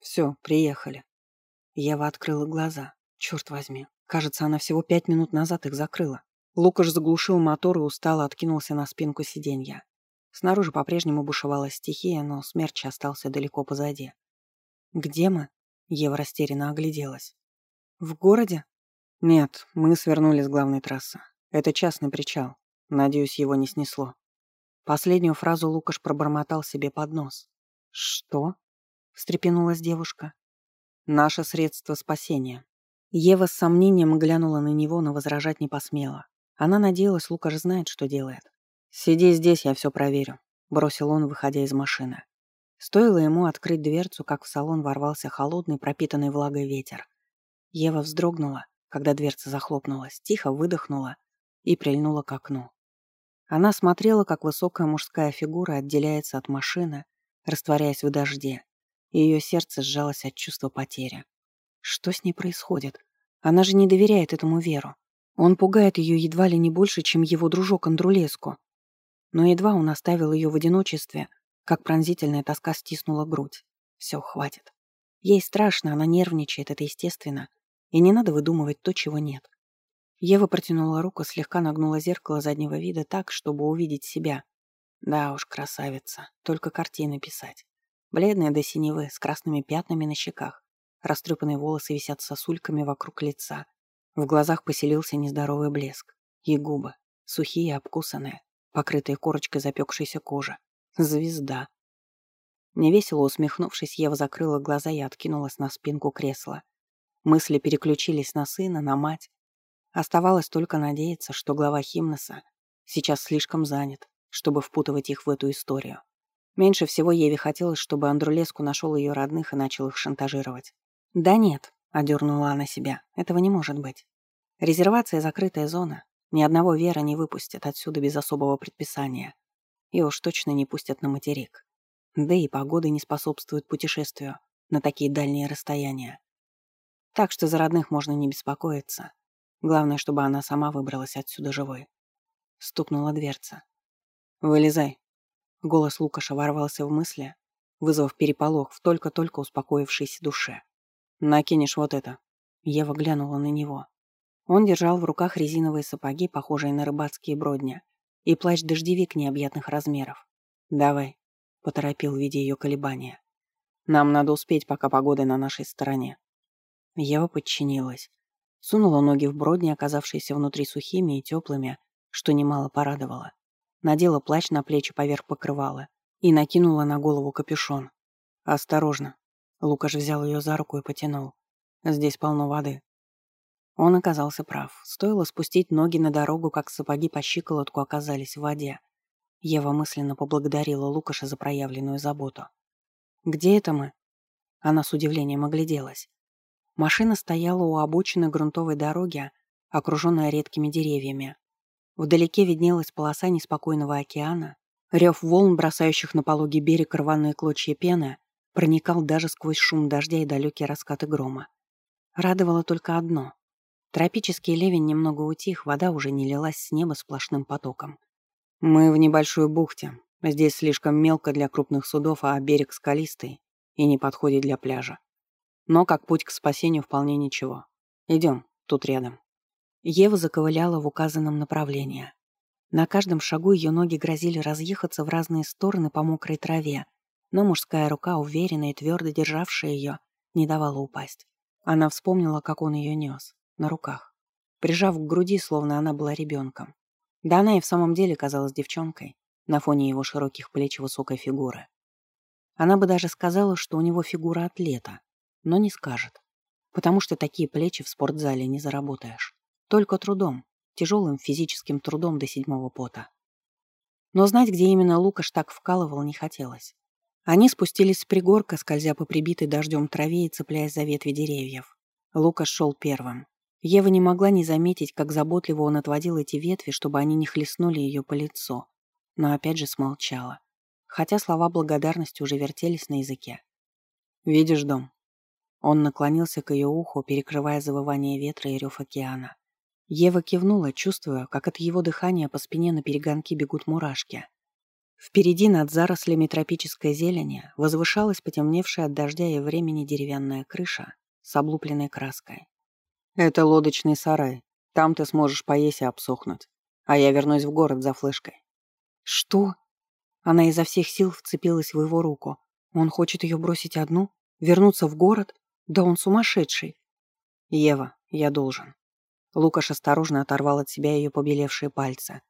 Все, приехали. Ева открыла глаза. Черт возьми, кажется, она всего пять минут назад их закрыла. Лукаш заглушил мотор и устало откинулся на спинку сиденья. Снаружи по-прежнему бушевала стихия, но смерч остался далеко позади. «Где мы?» Ева растерянно огляделась. «В городе?» «Нет, мы свернули с главной трассы. Это частный причал. Надеюсь, его не снесло». Последнюю фразу Лукаш пробормотал себе под нос. «Что?» — встрепенулась девушка. «Наше средство спасения». Ева с сомнением глянула на него, но возражать не посмела. Она надеялась, Лукаш знает, что делает. «Сиди здесь, я все проверю», — бросил он, выходя из машины. Стоило ему открыть дверцу, как в салон ворвался холодный, пропитанный влагой ветер. Ева вздрогнула, когда дверца захлопнулась, тихо выдохнула и прильнула к окну. Она смотрела, как высокая мужская фигура отделяется от машины, растворяясь в дожде, ее сердце сжалось от чувства потери. Что с ней происходит? Она же не доверяет этому Веру. Он пугает ее едва ли не больше, чем его дружок Андрулеску. Но едва он оставил ее в одиночестве, как пронзительная тоска стиснула грудь. Все, хватит. Ей страшно, она нервничает, это естественно. И не надо выдумывать то, чего нет. Ева протянула руку, слегка нагнула зеркало заднего вида так, чтобы увидеть себя. Да уж, красавица, только картины писать. Бледная до синевы, с красными пятнами на щеках. Растрепанные волосы висят сосульками вокруг лица. В глазах поселился нездоровый блеск. И губы, сухие, обкусанные, покрытые корочкой запекшейся кожи. Звезда. Невесело усмехнувшись, Ева закрыла глаза и откинулась на спинку кресла. Мысли переключились на сына, на мать, Оставалось только надеяться, что глава Химноса сейчас слишком занят, чтобы впутывать их в эту историю. Меньше всего Еве хотелось, чтобы Андрулеску нашел ее родных и начал их шантажировать. «Да нет», — одернула она себя, — «этого не может быть. Резервация — закрытая зона. Ни одного Вера не выпустят отсюда без особого предписания. И уж точно не пустят на материк. Да и погода не способствует путешествию на такие дальние расстояния. Так что за родных можно не беспокоиться. Главное, чтобы она сама выбралась отсюда живой. Стукнула дверца. «Вылезай». Голос Лукаша ворвался в мысли, вызвав переполох в только-только успокоившейся душе. «Накинешь вот это». Ева глянула на него. Он держал в руках резиновые сапоги, похожие на рыбацкие бродня, и плащ-дождевик необъятных размеров. «Давай», — поторопил, видя ее колебания. «Нам надо успеть, пока погода на нашей стороне». Ева подчинилась. Сунула ноги в бродни, оказавшиеся внутри сухими и теплыми, что немало порадовало. Надела плащ на плечи поверх покрывала и накинула на голову капюшон. «Осторожно!» Лукаш взял ее за руку и потянул. «Здесь полно воды». Он оказался прав. Стоило спустить ноги на дорогу, как сапоги по щиколотку оказались в воде. Ева мысленно поблагодарила Лукаша за проявленную заботу. «Где это мы?» Она с удивлением огляделась. Машина стояла у обочины грунтовой дороги, окруженная редкими деревьями. Вдалеке виднелась полоса неспокойного океана. Рев волн, бросающих на пологий берег рваные клочья пены, проникал даже сквозь шум дождя и далекие раскаты грома. Радовало только одно. Тропический ливень немного утих, вода уже не лилась с неба сплошным потоком. «Мы в небольшой бухте. Здесь слишком мелко для крупных судов, а берег скалистый и не подходит для пляжа. Но как путь к спасению вполне ничего. Идем, тут рядом. Ева заковыляла в указанном направлении. На каждом шагу ее ноги грозили разъехаться в разные стороны по мокрой траве, но мужская рука, уверенная и твердо державшая ее, не давала упасть. Она вспомнила, как он ее нес, на руках, прижав к груди, словно она была ребенком. Да она и в самом деле казалась девчонкой на фоне его широких плеч и высокой фигуры. Она бы даже сказала, что у него фигура атлета, но не скажет. Потому что такие плечи в спортзале не заработаешь. Только трудом, тяжелым физическим трудом до седьмого пота. Но знать, где именно Лукаш так вкалывал, не хотелось. Они спустились с пригорка, скользя по прибитой дождем траве и цепляясь за ветви деревьев. Лукаш шел первым. Ева не могла не заметить, как заботливо он отводил эти ветви, чтобы они не хлестнули ее по лицу. Но опять же смолчала. Хотя слова благодарности уже вертелись на языке. «Видишь дом?» Он наклонился к ее уху, перекрывая завывание ветра и рев океана. Ева кивнула, чувствуя, как от его дыхания по спине на перегонки бегут мурашки. Впереди над зарослями тропической зелени возвышалась потемневшая от дождя и времени деревянная крыша с облупленной краской. «Это лодочный сарай. Там ты сможешь поесть и обсохнуть. А я вернусь в город за флешкой». «Что?» Она изо всех сил вцепилась в его руку. Он хочет ее бросить одну? Вернуться в город? Да он сумасшедший. «Ева, я должен». Лукаш осторожно оторвал от себя ее побелевшие пальцы.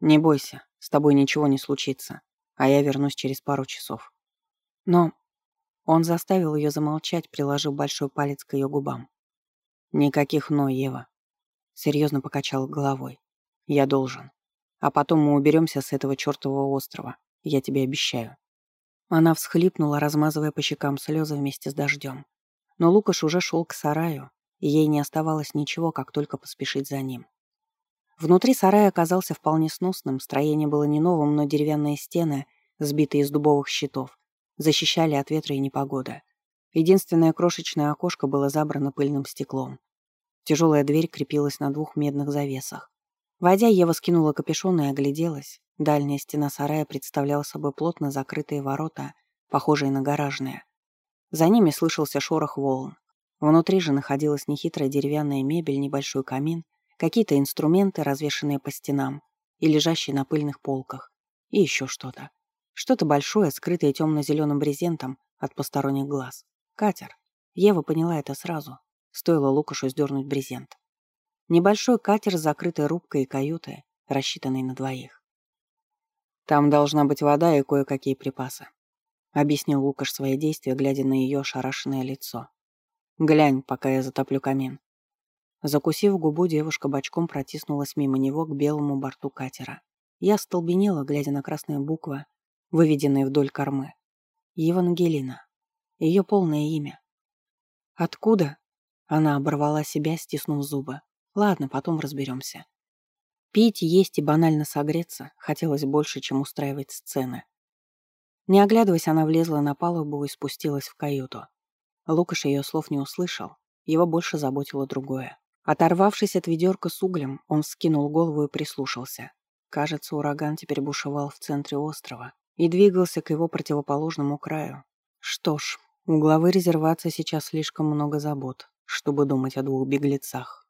«Не бойся, с тобой ничего не случится, а я вернусь через пару часов». Но он заставил ее замолчать, приложив большой палец к ее губам. «Никаких «но», Ева». Серьезно покачал головой. «Я должен. А потом мы уберемся с этого чертового острова. Я тебе обещаю». Она всхлипнула, размазывая по щекам слезы вместе с дождем. Но Лукаш уже шел к сараю, ей не оставалось ничего, как только поспешить за ним. Внутри сарай оказался вполне сносным, строение было не новым, но деревянные стены, сбитые из дубовых щитов, защищали от ветра и непогоды. Единственное крошечное окошко было забрано пыльным стеклом. Тяжелая дверь крепилась на двух медных завесах. Войдя, Ева скинула капюшон и огляделась. Дальняя стена сарая представляла собой плотно закрытые ворота, похожие на гаражные. За ними слышался шорох волн. Внутри же находилась нехитрая деревянная мебель, небольшой камин, какие-то инструменты, развешанные по стенам и лежащие на пыльных полках, и еще что-то. Что-то большое, скрытое темно-зеленым брезентом от посторонних глаз. Катер. Ева поняла это сразу. Стоило Лукашу сдернуть брезент. Небольшой катер с закрытой рубкой и каютой, рассчитанный на двоих. «Там должна быть вода и кое-какие припасы», — объяснил Лукаш свои действия, глядя на ее ошарашенное лицо. «Глянь, пока я затоплю камин». Закусив губу, девушка бочком протиснулась мимо него к белому борту катера. Я столбенела, глядя на красные буквы, выведенные вдоль кормы. Евангелина. Ее полное имя. Откуда? Она оборвала себя, стиснув зубы. Ладно, потом разберемся. Пить, есть и банально согреться хотелось больше, чем устраивать сцены. Не оглядываясь, она влезла на палубу и спустилась в каюту. Лукаш ее слов не услышал, его больше заботило другое. Оторвавшись от ведерка с углем, он скинул голову и прислушался. Кажется, ураган теперь бушевал в центре острова и двигался к его противоположному краю. Что ж, у главы резервации сейчас слишком много забот, чтобы думать о двух беглецах.